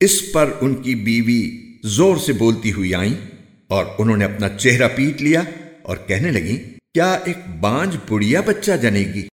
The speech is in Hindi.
इस पर उनकी बीवी ज़ोर से बोलती हुई आई और उन्होंने अपना चेहरा पीट लिया और कहने लगी, क्या एक बांझ बुढ़िया बच्चा जनेगी?